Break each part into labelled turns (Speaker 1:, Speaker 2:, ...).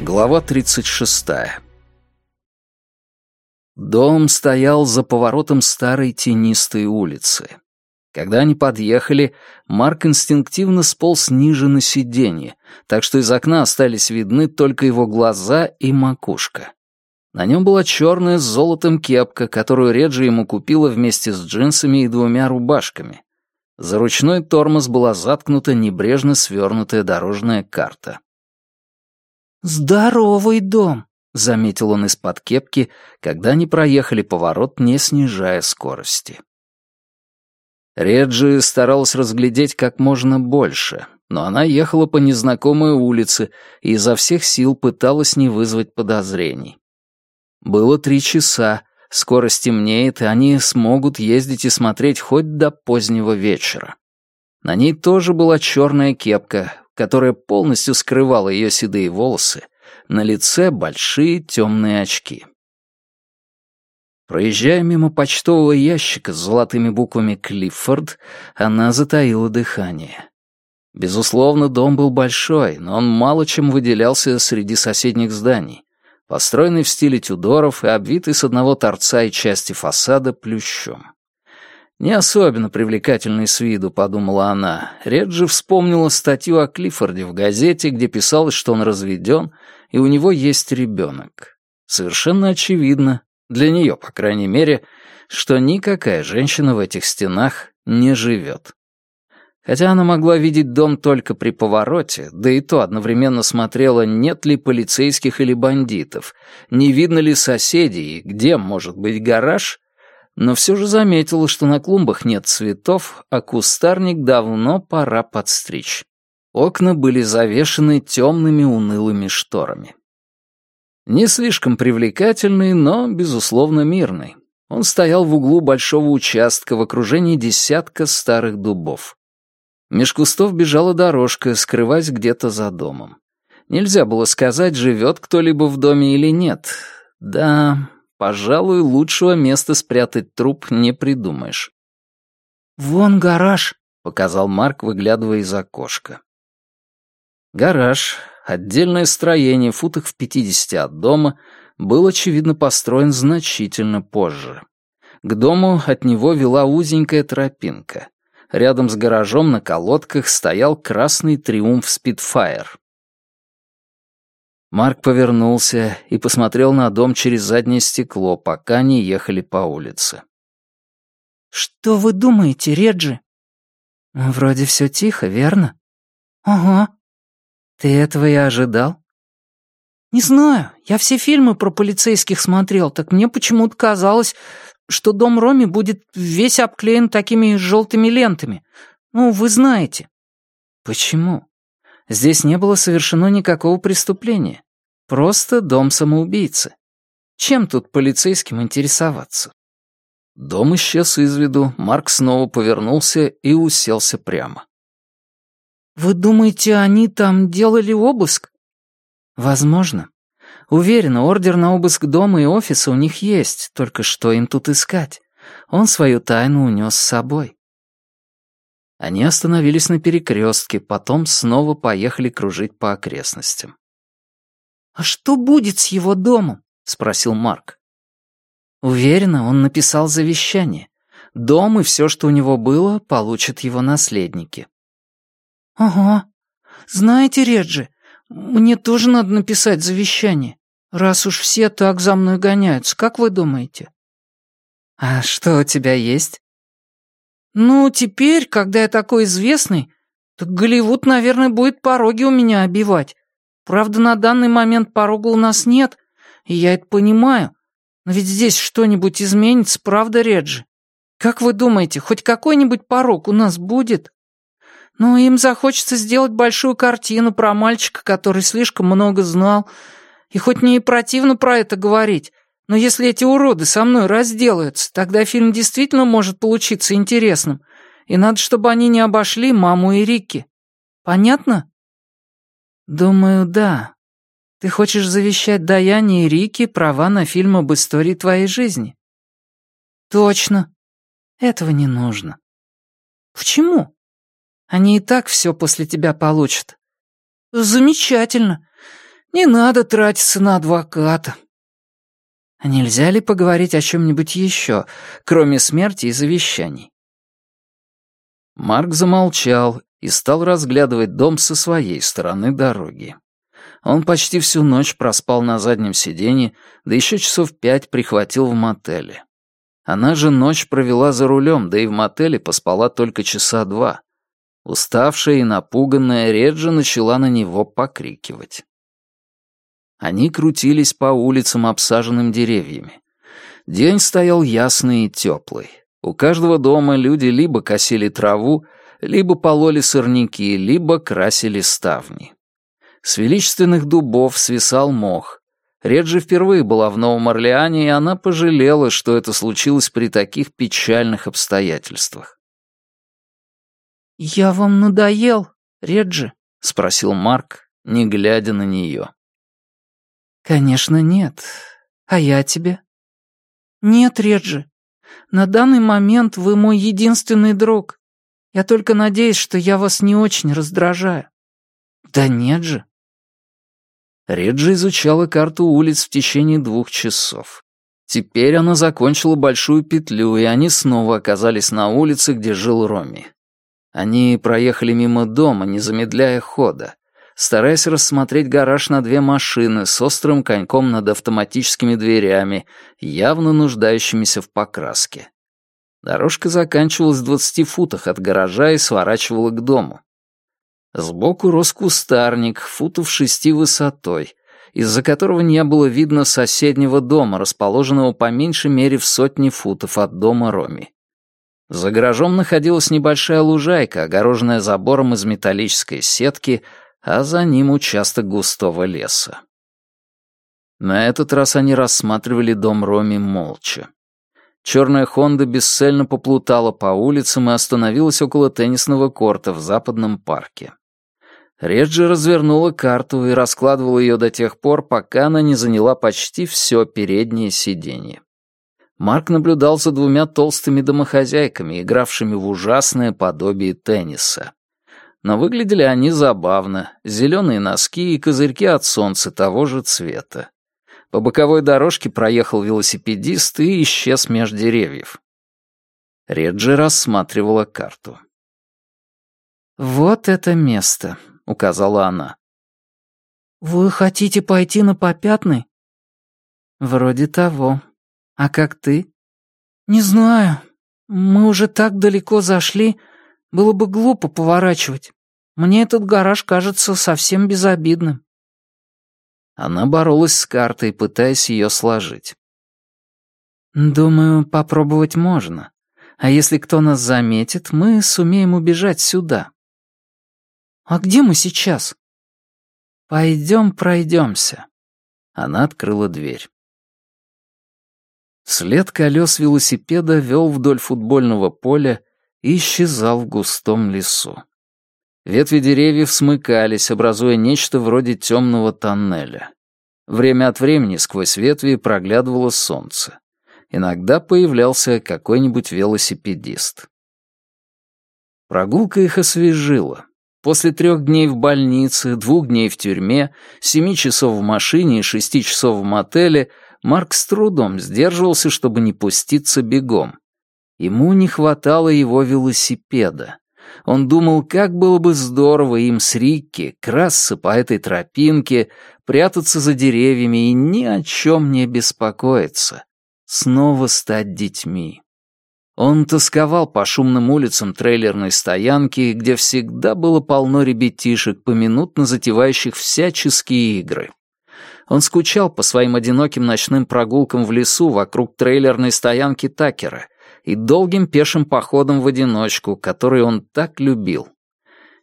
Speaker 1: Глава 36. Дом стоял за поворотом старой тенистой улицы. Когда они подъехали, Марк инстинктивно сполз ниже на сиденье, так что из окна остались видны только его глаза и макушка. На нем была черная с золотом кепка, которую Реджи ему купила вместе с джинсами и двумя рубашками. За ручной тормоз была заткнута небрежно свернутая дорожная карта.
Speaker 2: «Здоровый дом», — заметил он из-под кепки,
Speaker 1: когда они проехали поворот, не снижая скорости. Реджи старалась разглядеть как можно больше, но она ехала по незнакомой улице и изо всех сил пыталась не вызвать подозрений. Было три часа, скоро стемнеет, и они смогут ездить и смотреть хоть до позднего вечера. На ней тоже была черная кепка, которая полностью скрывала ее седые волосы, на лице большие темные очки. Проезжая мимо почтового ящика с золотыми буквами «Клиффорд», она затаила дыхание. Безусловно, дом был большой, но он мало чем выделялся среди соседних зданий, построенный в стиле Тюдоров и обвитый с одного торца и части фасада плющом. Не особенно привлекательный с виду, подумала она. Реджи вспомнила статью о Клиффорде в газете, где писалось, что он разведен, и у него есть ребенок. Совершенно очевидно, для нее, по крайней мере, что никакая женщина в этих стенах не живет. Хотя она могла видеть дом только при повороте, да и то одновременно смотрела, нет ли полицейских или бандитов, не видно ли соседей, где может быть гараж, но все же заметила, что на клумбах нет цветов, а кустарник давно пора подстричь. Окна были завешены темными унылыми шторами. Не слишком привлекательный, но, безусловно, мирный. Он стоял в углу большого участка в окружении десятка старых дубов. Меж кустов бежала дорожка, скрываясь где-то за домом. Нельзя было сказать, живет кто-либо в доме или нет. Да, Пожалуй, лучшего места спрятать труп не придумаешь.
Speaker 2: «Вон гараж», —
Speaker 1: показал Марк, выглядывая из окошка. Гараж, отдельное строение футах в пятидесяти от дома, был, очевидно, построен значительно позже. К дому от него вела узенькая тропинка. Рядом с гаражом на колодках стоял красный триумф Спитфайр. Марк повернулся и посмотрел на дом через заднее стекло, пока не ехали по улице.
Speaker 2: «Что вы думаете, Реджи?»
Speaker 1: «Вроде все тихо, верно?»
Speaker 2: «Ага».
Speaker 1: «Ты этого и ожидал?»
Speaker 2: «Не знаю. Я все фильмы про полицейских смотрел, так мне почему-то казалось, что дом Роми будет весь обклеен такими желтыми лентами. Ну, вы знаете».
Speaker 1: «Почему? Здесь не было совершено никакого преступления. Просто дом самоубийцы. Чем тут полицейским интересоваться? Дом исчез из виду, Марк снова повернулся и уселся прямо.
Speaker 2: «Вы думаете, они там делали обыск?»
Speaker 1: «Возможно. Уверена, ордер на обыск дома и офиса у них есть, только что им тут искать? Он свою тайну унес с собой». Они остановились на перекрестке, потом снова поехали кружить по окрестностям.
Speaker 2: «А что будет с его домом?» — спросил Марк.
Speaker 1: Уверена, он написал завещание. Дом и все, что у него было, получат его наследники.
Speaker 2: «Ага. Знаете, Реджи, мне тоже надо написать завещание, раз уж все так за мной гоняются, как вы думаете?»
Speaker 1: «А что у тебя есть?»
Speaker 2: «Ну, теперь, когда я такой известный, так Голливуд, наверное, будет пороги у меня обивать. Правда, на данный момент порога у нас нет, и я это понимаю. Но ведь здесь что-нибудь изменится, правда, Реджи? Как вы думаете, хоть какой-нибудь порог у нас будет? Ну, им захочется сделать большую картину про мальчика, который слишком много знал. И хоть мне и противно про это говорить, но если эти уроды со мной разделаются, тогда фильм действительно может получиться интересным. И надо, чтобы они не обошли маму и Рикки. Понятно?
Speaker 1: «Думаю, да. Ты хочешь завещать Даяне и Рике права на фильм об истории твоей жизни?»
Speaker 2: «Точно.
Speaker 1: Этого не нужно».
Speaker 2: «Почему?» Они и так все после тебя получат». «Замечательно. Не надо тратиться на адвоката». Нельзя ли поговорить о чем-нибудь еще, кроме смерти и завещаний?
Speaker 1: Марк замолчал и стал разглядывать дом со своей стороны дороги. Он почти всю ночь проспал на заднем сиденье, да еще часов пять прихватил в мотеле. Она же ночь провела за рулем, да и в мотеле поспала только часа два. Уставшая и напуганная Реджа начала на него покрикивать. Они крутились по улицам, обсаженным деревьями. День стоял ясный и теплый. У каждого дома люди либо косили траву, либо пололи сорняки, либо красили ставни. С величественных дубов свисал мох. Реджи впервые была в Новом Орлеане, и она пожалела, что это случилось при таких печальных обстоятельствах.
Speaker 2: «Я вам надоел, Реджи?» — спросил
Speaker 1: Марк, не глядя на нее.
Speaker 2: «Конечно, нет. А я тебе?» «Нет, Реджи. На данный момент вы мой единственный друг. Я только надеюсь, что я вас не очень раздражаю». «Да нет же».
Speaker 1: Реджи изучала карту улиц в течение двух часов. Теперь она закончила большую петлю, и они снова оказались на улице, где жил Роми. Они проехали мимо дома, не замедляя хода стараясь рассмотреть гараж на две машины с острым коньком над автоматическими дверями, явно нуждающимися в покраске. Дорожка заканчивалась в двадцати футах от гаража и сворачивала к дому. Сбоку рос кустарник, футов шести высотой, из-за которого не было видно соседнего дома, расположенного по меньшей мере в сотни футов от дома Роми. За гаражом находилась небольшая лужайка, огороженная забором из металлической сетки, а за ним участок густого леса. На этот раз они рассматривали дом Роми молча. Черная Хонда бесцельно поплутала по улицам и остановилась около теннисного корта в западном парке. Реджи развернула карту и раскладывала ее до тех пор, пока она не заняла почти все переднее сиденье. Марк наблюдал за двумя толстыми домохозяйками, игравшими в ужасное подобие тенниса но выглядели они забавно, зеленые носки и козырьки от солнца того же цвета. По боковой дорожке проехал велосипедист и исчез меж деревьев. Реджи рассматривала карту.
Speaker 2: «Вот это место», — указала она. «Вы хотите пойти на попятный?» «Вроде того. А как ты?» «Не знаю. Мы уже так далеко зашли, было бы глупо поворачивать. Мне этот гараж кажется совсем безобидным».
Speaker 1: Она боролась с картой, пытаясь ее сложить.
Speaker 2: «Думаю, попробовать можно. А если кто нас заметит, мы сумеем убежать сюда». «А где мы сейчас?» «Пойдем пройдемся».
Speaker 1: Она открыла дверь. След колес велосипеда вел вдоль футбольного поля и исчезал в густом лесу. Ветви деревьев смыкались, образуя нечто вроде темного тоннеля. Время от времени сквозь ветви проглядывало солнце. Иногда появлялся какой-нибудь велосипедист. Прогулка их освежила. После трех дней в больнице, двух дней в тюрьме, семи часов в машине и шести часов в мотеле Марк с трудом сдерживался, чтобы не пуститься бегом. Ему не хватало его велосипеда. Он думал, как было бы здорово им с Рикки красться по этой тропинке, прятаться за деревьями и ни о чем не беспокоиться. Снова стать детьми. Он тосковал по шумным улицам трейлерной стоянки, где всегда было полно ребятишек, поминутно затевающих всяческие игры. Он скучал по своим одиноким ночным прогулкам в лесу вокруг трейлерной стоянки Такера и долгим пешим походом в одиночку, который он так любил.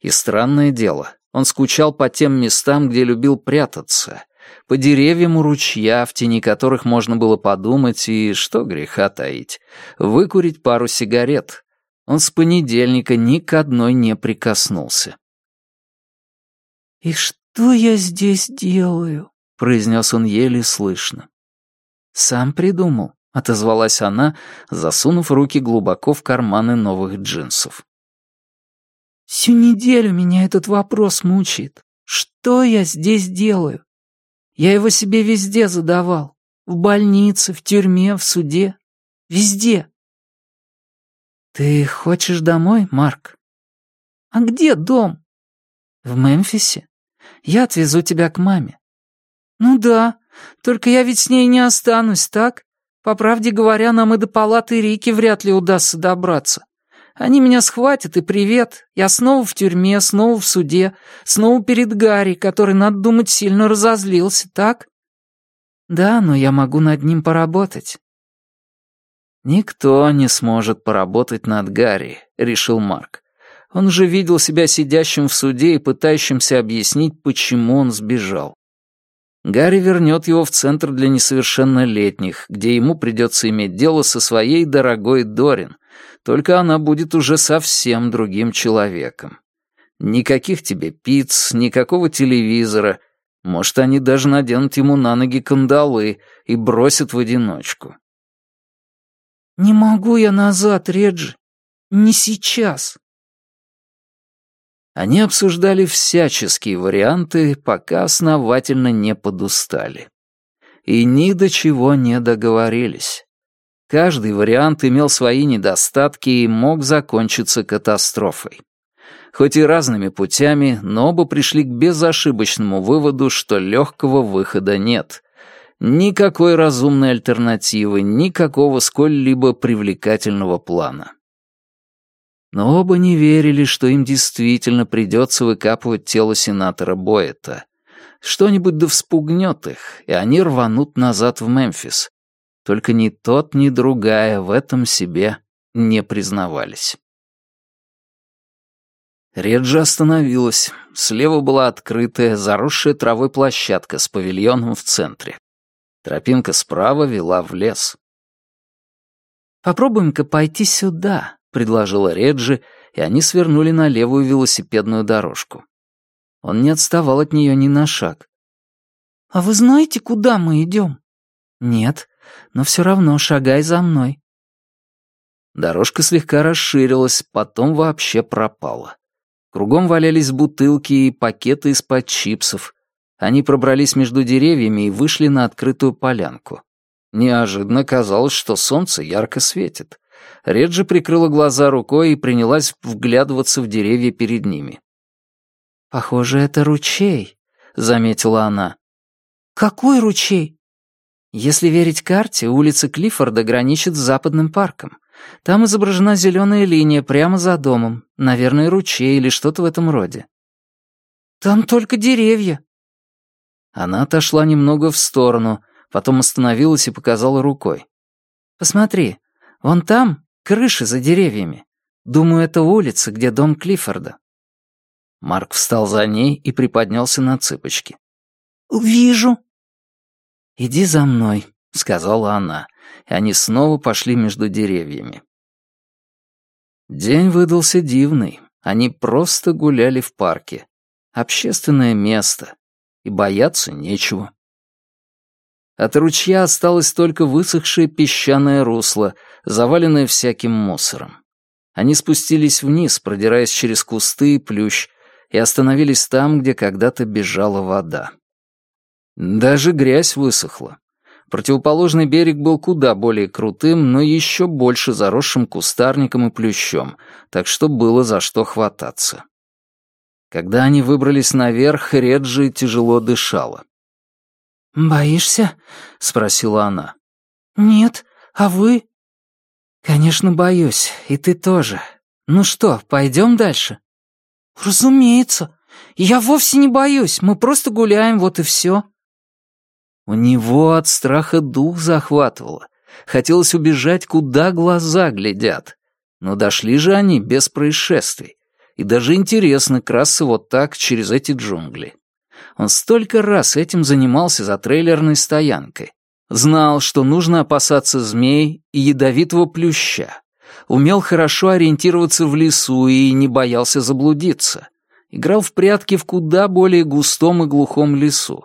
Speaker 1: И странное дело, он скучал по тем местам, где любил прятаться, по деревьям у ручья, в тени которых можно было подумать и, что греха таить, выкурить пару сигарет. Он с понедельника ни к одной не прикоснулся.
Speaker 2: «И что я здесь делаю?» — произнес он еле слышно. «Сам придумал. — отозвалась она, засунув руки глубоко в карманы новых джинсов. Всю неделю меня этот вопрос мучает. Что я здесь делаю? Я его себе везде задавал. В больнице, в тюрьме, в суде. Везде. Ты хочешь домой, Марк? А где дом? В Мемфисе. Я отвезу тебя к маме. Ну да, только я ведь с ней не останусь, так? По правде говоря, нам и до палаты Рики вряд ли удастся добраться. Они меня схватят, и привет. Я снова в тюрьме, снова в суде, снова перед Гарри, который, надо думать, сильно разозлился, так? Да, но я могу над ним поработать.
Speaker 1: «Никто не сможет поработать над Гарри», — решил Марк. Он же видел себя сидящим в суде и пытающимся объяснить, почему он сбежал. Гарри вернет его в центр для несовершеннолетних, где ему придется иметь дело со своей дорогой Дорин, только она будет уже совсем другим человеком. Никаких тебе пиц, никакого телевизора. Может, они даже наденут ему на ноги кандалы и бросят в одиночку.
Speaker 2: «Не могу я назад, Реджи. Не сейчас».
Speaker 1: Они обсуждали всяческие варианты, пока основательно не подустали. И ни до чего не договорились. Каждый вариант имел свои недостатки и мог закончиться катастрофой. Хоть и разными путями, но оба пришли к безошибочному выводу, что легкого выхода нет. Никакой разумной альтернативы, никакого сколь-либо привлекательного плана. Но оба не верили, что им действительно придется выкапывать тело сенатора Боэта. Что-нибудь да вспугнет их, и они рванут назад в Мемфис, только ни тот, ни другая в этом себе не признавались. Реджа остановилась. Слева была открытая, заросшая травой площадка с павильоном в центре. Тропинка справа вела в лес.
Speaker 2: «Попробуем-ка пойти сюда», — предложила Реджи, и они свернули на левую велосипедную дорожку. Он не отставал от нее ни на шаг. «А вы знаете, куда мы идем?» «Нет но все равно шагай за мной».
Speaker 1: Дорожка слегка расширилась, потом вообще пропала. Кругом валялись бутылки и пакеты из-под чипсов. Они пробрались между деревьями и вышли на открытую полянку. Неожиданно казалось, что солнце ярко светит. Реджи прикрыла глаза рукой и принялась вглядываться в деревья перед ними.
Speaker 2: «Похоже, это ручей», — заметила она. «Какой ручей?» Если верить карте, улица Клиффорда граничит с западным парком. Там изображена зеленая линия прямо за домом, наверное, ручей или что-то в этом роде. Там только деревья.
Speaker 1: Она отошла немного в сторону, потом остановилась и показала рукой.
Speaker 2: Посмотри, вон там крыши за деревьями. Думаю, это улица, где дом Клиффорда.
Speaker 1: Марк встал за ней и приподнялся на цыпочки.
Speaker 2: «Вижу»,
Speaker 1: «Иди за мной», — сказала она, и они снова пошли между деревьями. День выдался дивный. Они просто гуляли в парке. Общественное место. И бояться нечего. От ручья осталось только высохшее песчаное русло, заваленное всяким мусором. Они спустились вниз, продираясь через кусты и плющ, и остановились там, где когда-то бежала вода. Даже грязь высохла. Противоположный берег был куда более крутым, но еще больше заросшим кустарником и плющом, так что было за что хвататься. Когда они выбрались наверх, Реджи тяжело дышала.
Speaker 2: «Боишься?» — спросила она. «Нет, а вы?» «Конечно, боюсь, и ты тоже. Ну что, пойдем дальше?» «Разумеется. Я вовсе не боюсь, мы просто гуляем, вот и все».
Speaker 1: У него от страха дух захватывало. Хотелось убежать, куда глаза глядят. Но дошли же они без происшествий. И даже интересно красться вот так через эти джунгли. Он столько раз этим занимался за трейлерной стоянкой. Знал, что нужно опасаться змей и ядовитого плюща. Умел хорошо ориентироваться в лесу и не боялся заблудиться. Играл в прятки в куда более густом и глухом лесу.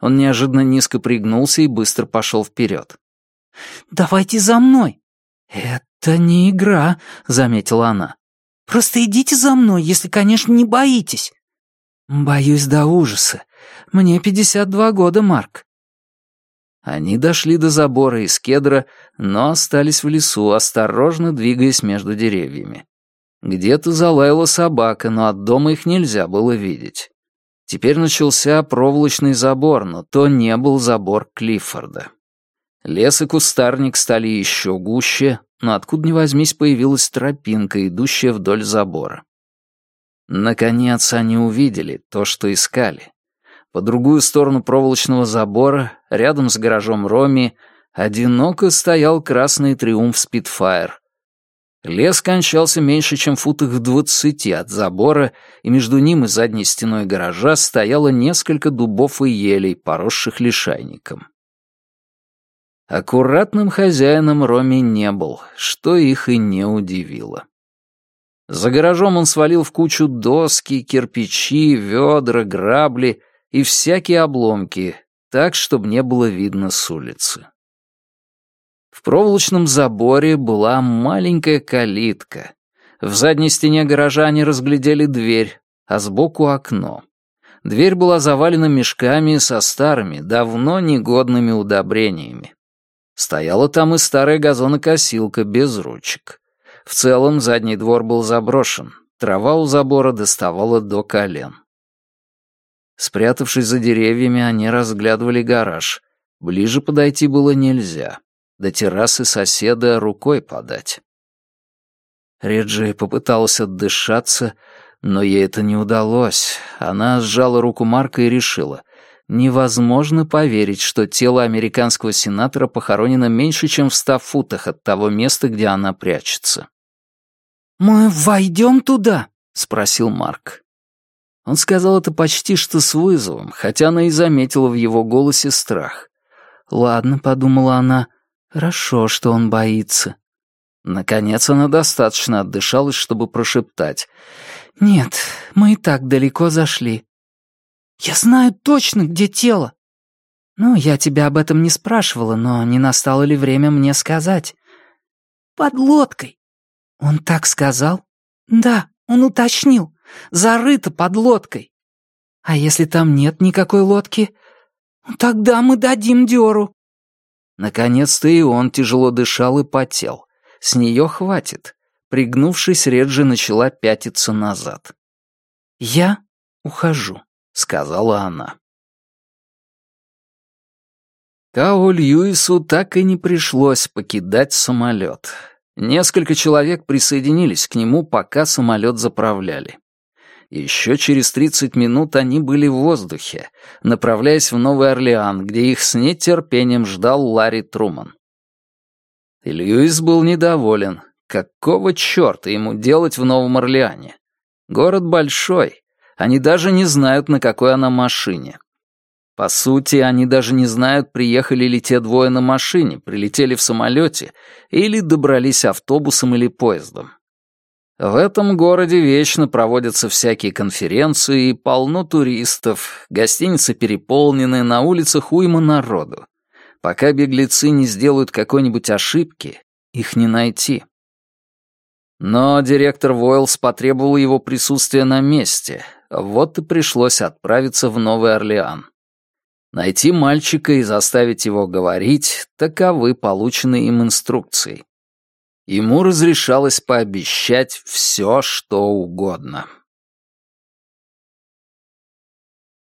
Speaker 1: Он неожиданно низко пригнулся и быстро пошел вперед.
Speaker 2: «Давайте за мной!» «Это не игра», — заметила она. Просто идите за мной, если, конечно, не боитесь». «Боюсь до ужаса. Мне 52 года, Марк».
Speaker 1: Они дошли до забора из кедра, но остались в лесу, осторожно двигаясь между деревьями. Где-то залаяла собака, но от дома их нельзя было видеть. Теперь начался проволочный забор, но то не был забор Клиффорда. Лес и кустарник стали еще гуще, но откуда ни возьмись появилась тропинка, идущая вдоль забора. Наконец они увидели то, что искали. По другую сторону проволочного забора, рядом с гаражом Роми, одиноко стоял красный триумф Спитфайр. Лес кончался меньше, чем футах в двадцати от забора, и между ним и задней стеной гаража стояло несколько дубов и елей, поросших лишайником. Аккуратным хозяином Роми не был, что их и не удивило. За гаражом он свалил в кучу доски, кирпичи, ведра, грабли и всякие обломки, так, чтобы не было видно с улицы. В проволочном заборе была маленькая калитка. В задней стене гаража они разглядели дверь, а сбоку окно. Дверь была завалена мешками со старыми, давно негодными удобрениями. Стояла там и старая газонокосилка без ручек. В целом задний двор был заброшен, трава у забора доставала до колен. Спрятавшись за деревьями, они разглядывали гараж. Ближе подойти было нельзя. До террасы соседа рукой подать. Реджи попыталась отдышаться, но ей это не удалось. Она сжала руку Марка и решила — Невозможно поверить, что тело американского сенатора похоронено меньше, чем в ста футах от того места, где она прячется. «Мы войдем туда?» — спросил Марк. Он сказал это почти что с вызовом, хотя она и заметила в его голосе страх. «Ладно», — подумала она, — «хорошо, что он боится». Наконец она достаточно отдышалась, чтобы прошептать. «Нет, мы и так далеко зашли. «Я знаю точно, где тело!» «Ну, я тебя об этом не спрашивала, но не настало ли время мне сказать?» «Под лодкой». «Он так сказал?» «Да, он уточнил. Зарыто под лодкой». «А если там нет никакой лодки?» «Тогда мы дадим дёру». Наконец-то и он тяжело дышал и потел. С нее хватит. Пригнувшись, Реджи начала пятиться назад. «Я ухожу». — сказала она. Као Льюису так и не пришлось покидать самолет. Несколько человек присоединились к нему, пока самолет заправляли. Еще через 30 минут они были в воздухе, направляясь в Новый Орлеан, где их с нетерпением ждал Ларри Труман. Льюис был недоволен. Какого черта ему делать в Новом Орлеане? Город большой, они даже не знают, на какой она машине. По сути, они даже не знают, приехали ли те двое на машине, прилетели в самолете или добрались автобусом или поездом. В этом городе вечно проводятся всякие конференции, полно туристов, гостиницы переполнены, на улицах уйма народу. Пока беглецы не сделают какой-нибудь ошибки, их не найти. Но директор Войлс потребовал его присутствия на месте, вот и пришлось отправиться в Новый Орлеан. Найти мальчика и заставить его говорить — таковы полученные им инструкции. Ему разрешалось пообещать все, что угодно.